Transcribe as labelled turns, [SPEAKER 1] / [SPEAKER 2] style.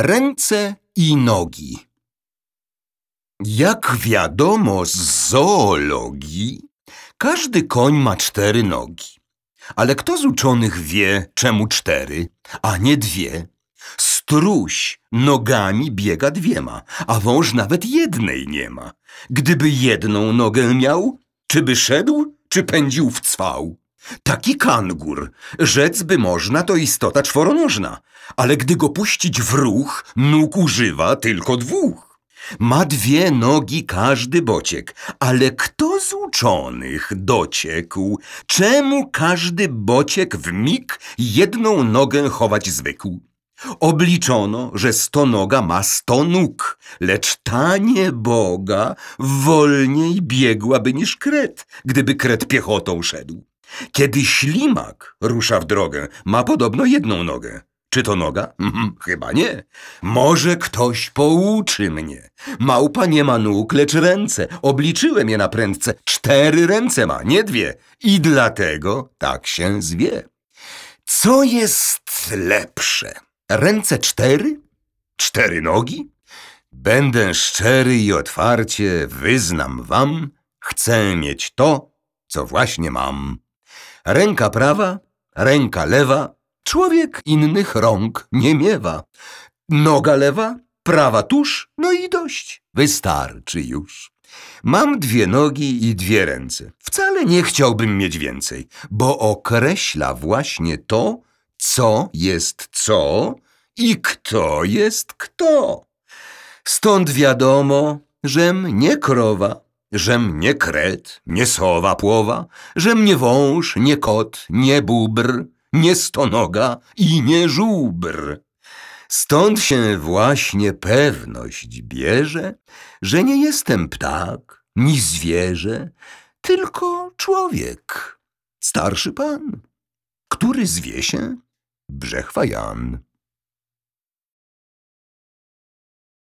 [SPEAKER 1] Ręce i nogi. Jak wiadomo z zoologii, każdy koń ma cztery nogi. Ale kto z uczonych wie, czemu cztery, a nie dwie? Struś nogami biega dwiema, a wąż nawet jednej nie ma. Gdyby jedną nogę miał, czy by szedł, czy pędził w cwał? Taki kangur, rzec by można, to istota czworonożna, ale gdy go puścić w ruch, nóg używa tylko dwóch. Ma dwie nogi każdy bociek, ale kto z uczonych dociekł, czemu każdy bociek w mig jedną nogę chować zwykł? Obliczono, że stonoga ma sto nóg, lecz ta nieboga wolniej biegłaby niż kret, gdyby kret piechotą szedł. Kiedy ślimak rusza w drogę, ma podobno jedną nogę. Czy to noga? Mhm, chyba nie. Może ktoś pouczy mnie. Małpa nie ma nóg, lecz ręce. Obliczyłem je na prędce. Cztery ręce ma, nie dwie. I dlatego tak się zwie. Co jest lepsze? Ręce cztery? Cztery nogi? Będę szczery i otwarcie wyznam wam, chcę mieć to, co właśnie mam. Ręka prawa, ręka lewa, człowiek innych rąk nie miewa. Noga lewa, prawa tuż, no i dość, wystarczy już. Mam dwie nogi i dwie ręce. Wcale nie chciałbym mieć więcej, bo określa właśnie to, co jest co i kto jest kto. Stąd wiadomo, żem nie krowa, żem nie kret, nie sowa płowa, żem nie wąż, nie kot, nie bubr, nie stonoga i nie żubr. Stąd się właśnie pewność bierze, że nie jestem ptak, ni zwierzę, tylko człowiek, starszy pan, który zwie się Brzechwa Jan.